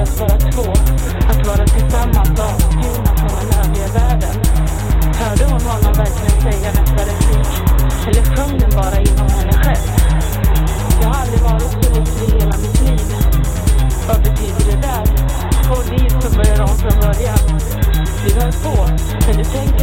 att vara tillsammans avskurna från den övriga världen. Hörde hon honom verkligen säga nästa replik? Eller sjöng den bara inom henne själv? Jag har aldrig varit så lycklig i hela mitt liv. Vad betyder det där? Två liv som börjar om från början. Vi hör på, men du tänker